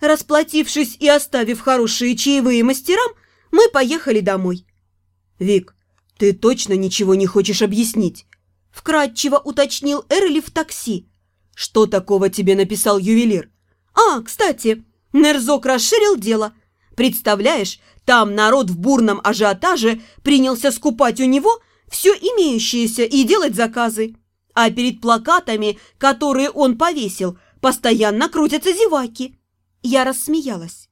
Расплатившись и оставив хорошие чаевые мастерам, мы поехали домой. «Вик, ты точно ничего не хочешь объяснить?» Вкратчиво уточнил Эрли в такси. «Что такого тебе написал ювелир?» «А, кстати, Нерзок расширил дело. Представляешь, там народ в бурном ажиотаже принялся скупать у него все имеющееся и делать заказы. А перед плакатами, которые он повесил, постоянно крутятся зеваки. Я рассмеялась.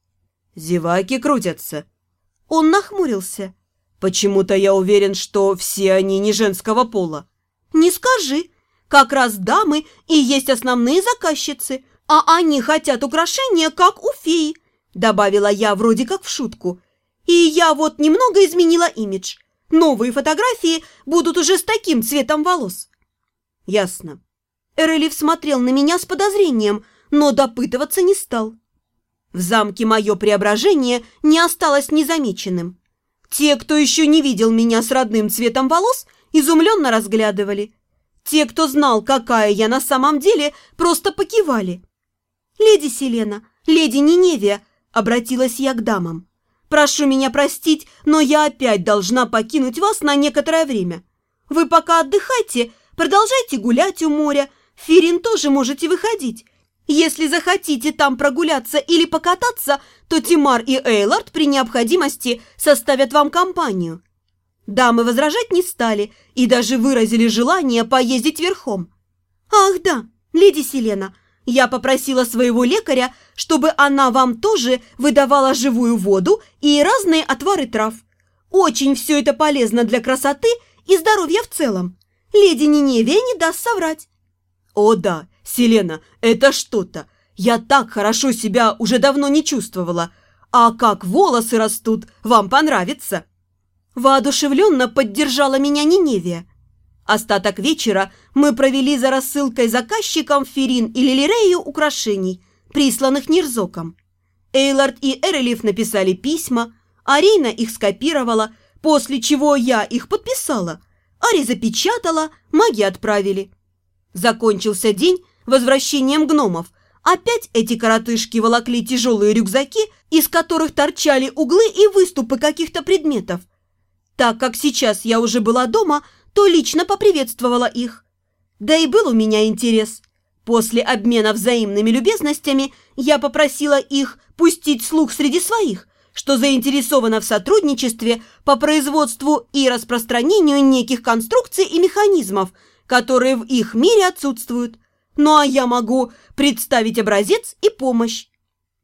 «Зеваки крутятся?» Он нахмурился. «Почему-то я уверен, что все они не женского пола». «Не скажи. Как раз дамы и есть основные заказчицы, а они хотят украшения, как у феи», добавила я вроде как в шутку. «И я вот немного изменила имидж. Новые фотографии будут уже с таким цветом волос». «Ясно». Эрелив смотрел на меня с подозрением, но допытываться не стал. В замке мое преображение не осталось незамеченным. Те, кто еще не видел меня с родным цветом волос, изумленно разглядывали. Те, кто знал, какая я на самом деле, просто покивали. «Леди Селена, леди Ниневия», — обратилась я к дамам. «Прошу меня простить, но я опять должна покинуть вас на некоторое время. Вы пока отдыхайте, продолжайте гулять у моря. Ферин тоже можете выходить. Если захотите там прогуляться или покататься, то Тимар и Эйлард при необходимости составят вам компанию. Дамы возражать не стали и даже выразили желание поездить верхом. Ах да, леди Селена, я попросила своего лекаря, чтобы она вам тоже выдавала живую воду и разные отвары трав. Очень все это полезно для красоты и здоровья в целом. Леди Ниневия не даст соврать. О да, «Селена, это что-то! Я так хорошо себя уже давно не чувствовала. А как волосы растут, вам понравится!» Воодушевленно поддержала меня Ниневия. Остаток вечера мы провели за рассылкой заказчикам Ферин и Лилирею украшений, присланных Нирзоком. Эйлард и Эрелиф написали письма, Арина их скопировала, после чего я их подписала. Ари запечатала, маги отправили. Закончился день, возвращением гномов, опять эти коротышки волокли тяжелые рюкзаки, из которых торчали углы и выступы каких-то предметов. Так как сейчас я уже была дома, то лично поприветствовала их. Да и был у меня интерес. После обмена взаимными любезностями я попросила их пустить слух среди своих, что заинтересована в сотрудничестве по производству и распространению неких конструкций и механизмов, которые в их мире отсутствуют. Ну а я могу представить образец и помощь.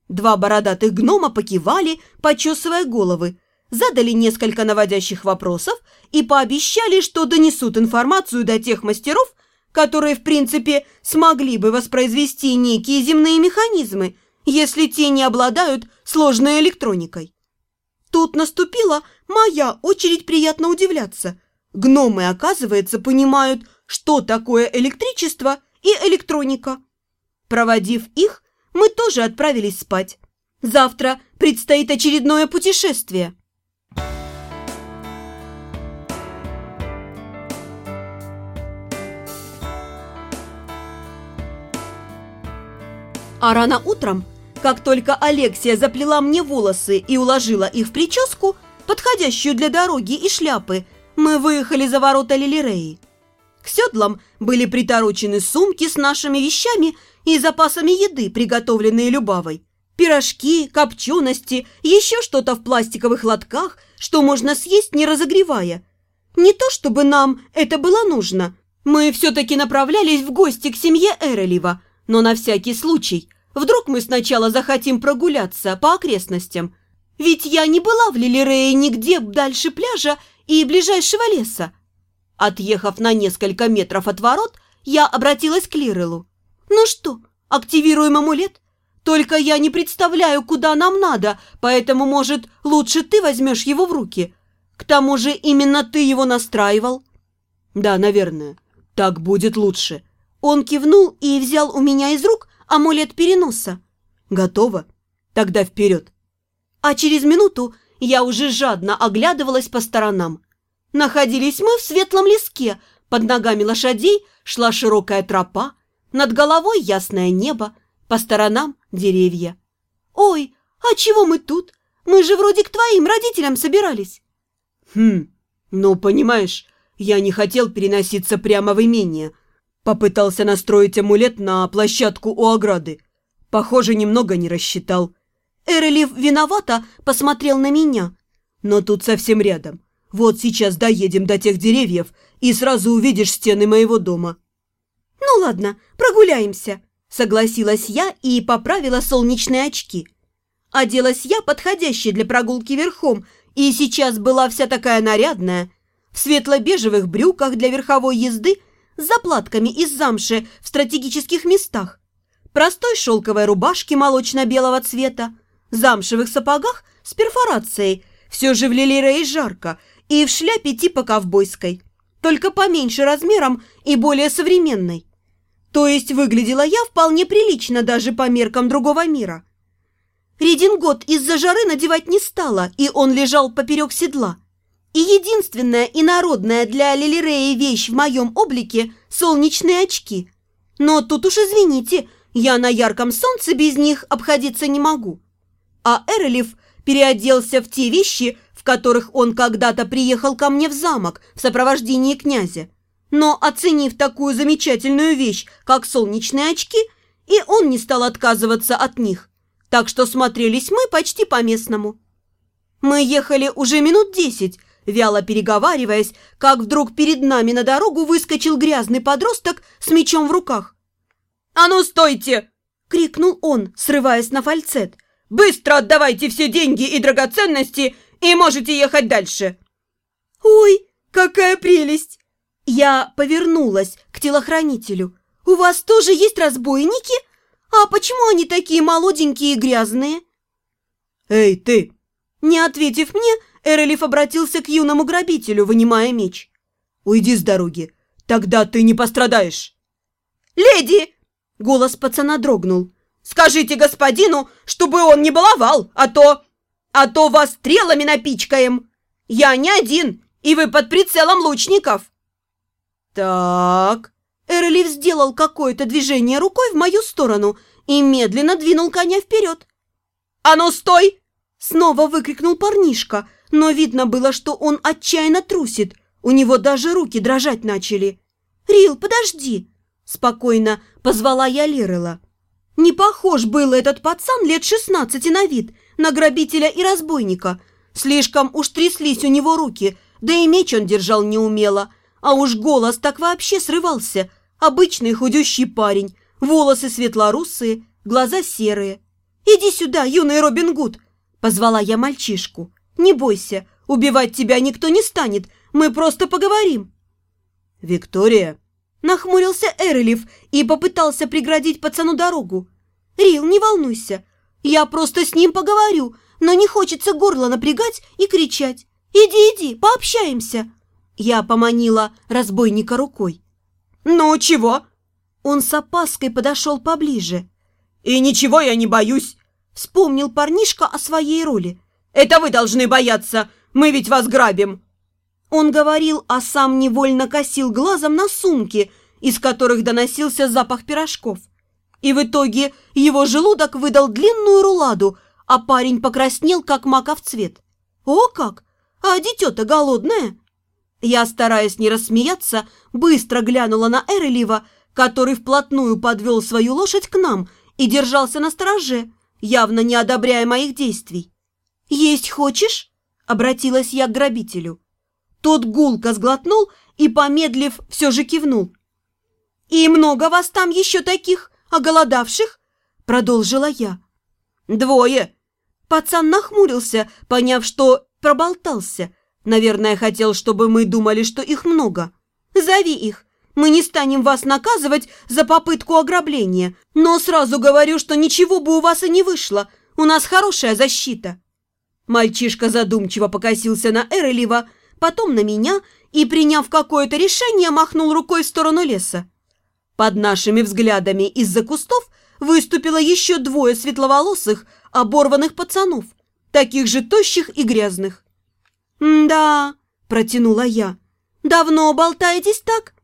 Два бородатых гнома покивали, почесывая головы, задали несколько наводящих вопросов и пообещали, что донесут информацию до тех мастеров, которые, в принципе, смогли бы воспроизвести некие земные механизмы, если те не обладают сложной электроникой. Тут наступила моя очередь приятно удивляться. Гномы, оказывается, понимают, что такое электричество – и электроника. Проводив их, мы тоже отправились спать. Завтра предстоит очередное путешествие. А рано утром, как только Алексия заплела мне волосы и уложила их в прическу, подходящую для дороги и шляпы, мы выехали за ворота Лилиреи. К седлам были приторочены сумки с нашими вещами и запасами еды, приготовленные Любавой. Пирожки, копчености, еще что-то в пластиковых лотках, что можно съесть, не разогревая. Не то чтобы нам это было нужно. Мы все-таки направлялись в гости к семье Эрелева, но на всякий случай. Вдруг мы сначала захотим прогуляться по окрестностям. Ведь я не была в Лилирее нигде дальше пляжа и ближайшего леса. Отъехав на несколько метров от ворот, я обратилась к Лирелу. «Ну что, активируем амулет? Только я не представляю, куда нам надо, поэтому, может, лучше ты возьмешь его в руки. К тому же именно ты его настраивал». «Да, наверное. Так будет лучше». Он кивнул и взял у меня из рук амулет переноса. «Готово? Тогда вперед!» А через минуту я уже жадно оглядывалась по сторонам. Находились мы в светлом леске, под ногами лошадей шла широкая тропа, над головой ясное небо, по сторонам деревья. «Ой, а чего мы тут? Мы же вроде к твоим родителям собирались». «Хм, ну, понимаешь, я не хотел переноситься прямо в имение. Попытался настроить амулет на площадку у ограды. Похоже, немного не рассчитал. Эрелив виновато посмотрел на меня. Но тут совсем рядом. Вот сейчас доедем до тех деревьев, и сразу увидишь стены моего дома. Ну ладно, прогуляемся, согласилась я и поправила солнечные очки. Оделась я подходящей для прогулки верхом, и сейчас была вся такая нарядная, в светло-бежевых брюках для верховой езды с заплатками из замши в стратегических местах, простой шелковой рубашке молочно-белого цвета, замшевых сапогах с перфорацией, все же в лилирее жарко, и в шляпе типа ковбойской, только поменьше размером и более современной. То есть выглядела я вполне прилично даже по меркам другого мира. Редингот из-за жары надевать не стала, и он лежал поперек седла. И единственная инородная для Лилиреи вещь в моем облике – солнечные очки. Но тут уж извините, я на ярком солнце без них обходиться не могу. А Эрелев переоделся в те вещи, которых он когда-то приехал ко мне в замок в сопровождении князя. Но, оценив такую замечательную вещь, как солнечные очки, и он не стал отказываться от них. Так что смотрелись мы почти по-местному. Мы ехали уже минут десять, вяло переговариваясь, как вдруг перед нами на дорогу выскочил грязный подросток с мечом в руках. «А ну, стойте!» — крикнул он, срываясь на фальцет. «Быстро отдавайте все деньги и драгоценности, и можете ехать дальше!» «Ой, какая прелесть!» Я повернулась к телохранителю. «У вас тоже есть разбойники? А почему они такие молоденькие и грязные?» «Эй, ты!» Не ответив мне, Эрелиф обратился к юному грабителю, вынимая меч. «Уйди с дороги, тогда ты не пострадаешь!» «Леди!» — голос пацана дрогнул. «Скажите господину, чтобы он не баловал, а то... а то вас стрелами напичкаем! Я не один, и вы под прицелом лучников!» «Так...» Эрелиф сделал какое-то движение рукой в мою сторону и медленно двинул коня вперед. «А ну, стой!» Снова выкрикнул парнишка, но видно было, что он отчаянно трусит. У него даже руки дрожать начали. «Рил, подожди!» Спокойно позвала я Лирела. Не похож был этот пацан лет шестнадцати на вид, на грабителя и разбойника. Слишком уж тряслись у него руки, да и меч он держал неумело. А уж голос так вообще срывался. Обычный худющий парень, волосы светлорусые, глаза серые. «Иди сюда, юный Робин Гуд!» Позвала я мальчишку. «Не бойся, убивать тебя никто не станет, мы просто поговорим». «Виктория?» Нахмурился Эрелев и попытался преградить пацану дорогу. «Рил, не волнуйся, я просто с ним поговорю, но не хочется горло напрягать и кричать. Иди, иди, пообщаемся». Я поманила разбойника рукой. «Ну, чего?» Он с опаской подошел поближе. «И ничего я не боюсь. Вспомнил парнишка о своей роли. «Это вы должны бояться! Мы ведь вас грабим!» Он говорил, а сам невольно косил глазом на сумки, из которых доносился запах пирожков. И в итоге его желудок выдал длинную руладу, а парень покраснел, как маков цвет. «О как! А дитё-то голодное!» Я, стараясь не рассмеяться, быстро глянула на Эрелива, который вплотную подвел свою лошадь к нам и держался на стороже, явно не одобряя моих действий. «Есть хочешь?» – обратилась я к грабителю. Тот гулко сглотнул и, помедлив, все же кивнул. «И много вас там еще таких, оголодавших?» – продолжила я. «Двое!» Пацан нахмурился, поняв, что проболтался. Наверное, хотел, чтобы мы думали, что их много. «Зови их, мы не станем вас наказывать за попытку ограбления, но сразу говорю, что ничего бы у вас и не вышло. У нас хорошая защита». Мальчишка задумчиво покосился на Эрелева, потом на меня и, приняв какое-то решение, махнул рукой в сторону леса. Под нашими взглядами из-за кустов выступило еще двое светловолосых, оборванных пацанов, таких же тощих и грязных. «Да», – протянула я, – «давно болтаетесь так?»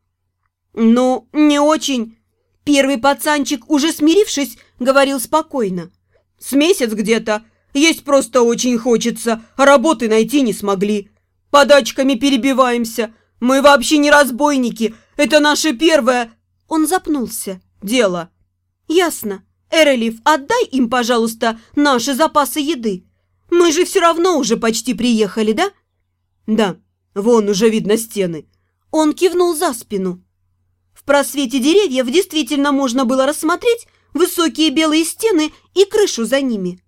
«Ну, не очень». Первый пацанчик, уже смирившись, говорил спокойно. С месяц где-то. Есть просто очень хочется, а работы найти не смогли. Подачками перебиваемся. Мы вообще не разбойники. Это наше первое...» Он запнулся. «Дело». «Ясно. Эрелиф, отдай им, пожалуйста, наши запасы еды. Мы же все равно уже почти приехали, да?» «Да, вон уже видно стены». Он кивнул за спину. В просвете деревьев действительно можно было рассмотреть высокие белые стены и крышу за ними.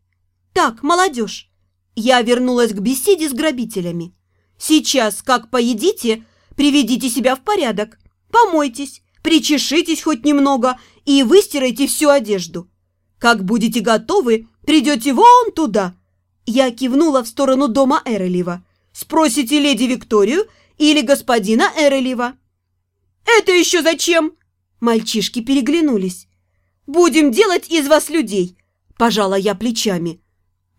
Так, молодежь, я вернулась к беседе с грабителями. Сейчас, как поедите, приведите себя в порядок, помойтесь, причешитесь хоть немного и выстирайте всю одежду. Как будете готовы, придете вон туда. Я кивнула в сторону дома Эрелева. Спросите леди Викторию или господина Эрелева. «Это еще зачем?» Мальчишки переглянулись. «Будем делать из вас людей», – пожала я плечами.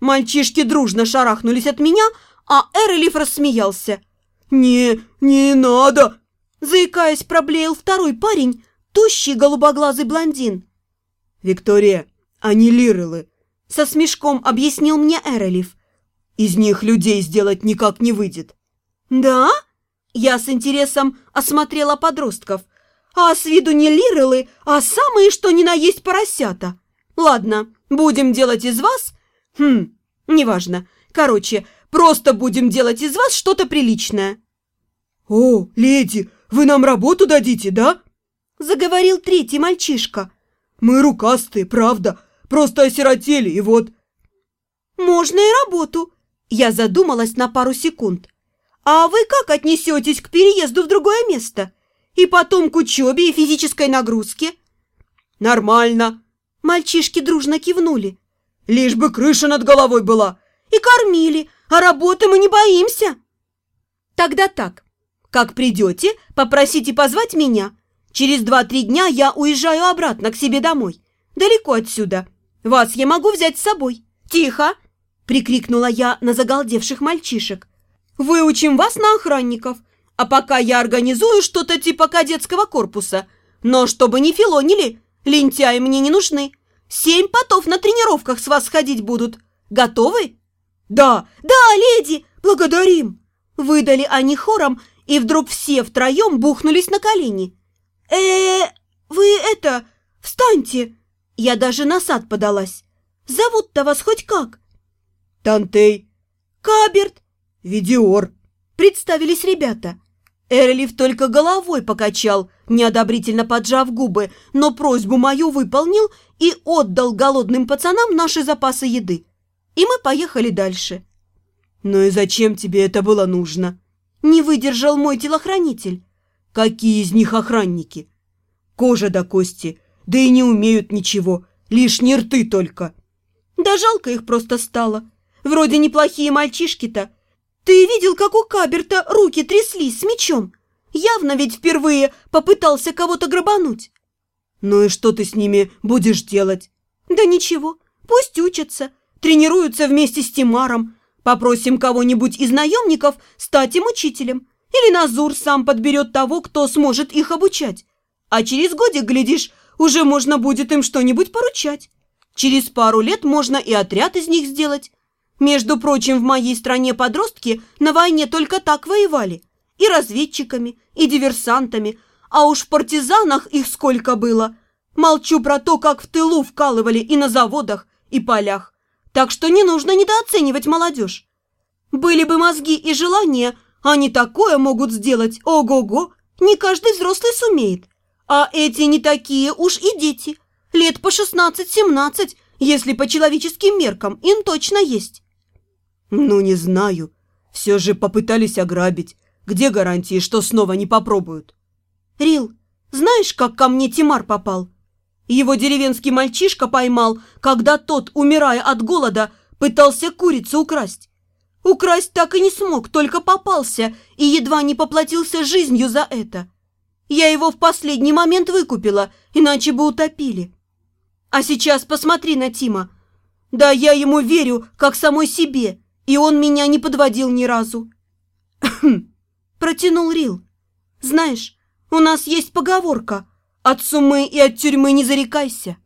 Мальчишки дружно шарахнулись от меня, а Эрелиф рассмеялся. «Не, не надо!» Заикаясь, проблеял второй парень, тощий голубоглазый блондин. «Виктория, они лирелы», – со смешком объяснил мне Эрелиф. «Из них людей сделать никак не выйдет». «Да?» Я с интересом осмотрела подростков. А с виду не лирелы, а самые что ни на есть поросята. Ладно, будем делать из вас... Хм, неважно. Короче, просто будем делать из вас что-то приличное. «О, леди, вы нам работу дадите, да?» Заговорил третий мальчишка. «Мы рукастые, правда, просто осиротели, и вот...» «Можно и работу». Я задумалась на пару секунд. «А вы как отнесетесь к переезду в другое место? И потом к учебе и физической нагрузке?» «Нормально!» Мальчишки дружно кивнули. «Лишь бы крыша над головой была!» «И кормили, а работы мы не боимся!» «Тогда так. Как придете, попросите позвать меня. Через два-три дня я уезжаю обратно к себе домой. Далеко отсюда. Вас я могу взять с собой. Тихо!» Прикрикнула я на загалдевших мальчишек. Выучим вас на охранников, а пока я организую что-то типа кадетского корпуса. Но чтобы не филонили, лентяи мне не нужны. Семь потов на тренировках с вас ходить будут. Готовы? Да, да, леди, благодарим. Выдали они хором, и вдруг все втроем бухнулись на колени. э, -э вы это, встаньте. Я даже на сад подалась. Зовут-то вас хоть как? Тантей. Каберт. «Видиор!» – представились ребята. Эрлиф только головой покачал, неодобрительно поджав губы, но просьбу мою выполнил и отдал голодным пацанам наши запасы еды. И мы поехали дальше. «Ну и зачем тебе это было нужно?» Не выдержал мой телохранитель. «Какие из них охранники?» «Кожа до кости, да и не умеют ничего, лишние рты только». «Да жалко их просто стало. Вроде неплохие мальчишки-то, «Ты видел, как у Каберта руки тряслись с мечом? Явно ведь впервые попытался кого-то грабануть». «Ну и что ты с ними будешь делать?» «Да ничего, пусть учатся, тренируются вместе с Тимаром. Попросим кого-нибудь из наемников стать им учителем. Или Назур сам подберет того, кто сможет их обучать. А через годик, глядишь, уже можно будет им что-нибудь поручать. Через пару лет можно и отряд из них сделать. Между прочим, в моей стране подростки на войне только так воевали. И разведчиками, и диверсантами. А уж в партизанах их сколько было. Молчу про то, как в тылу вкалывали и на заводах, и полях. Так что не нужно недооценивать молодежь. Были бы мозги и желания, они такое могут сделать, ого-го, не каждый взрослый сумеет. А эти не такие уж и дети. Лет по 16-17, если по человеческим меркам, им точно есть. «Ну, не знаю. Все же попытались ограбить. Где гарантии, что снова не попробуют?» «Рил, знаешь, как ко мне Тимар попал? Его деревенский мальчишка поймал, когда тот, умирая от голода, пытался курицу украсть. Украсть так и не смог, только попался и едва не поплатился жизнью за это. Я его в последний момент выкупила, иначе бы утопили. А сейчас посмотри на Тима. Да я ему верю, как самой себе». И он меня не подводил ни разу. Протянул Рил. Знаешь, у нас есть поговорка «От сумы и от тюрьмы не зарекайся».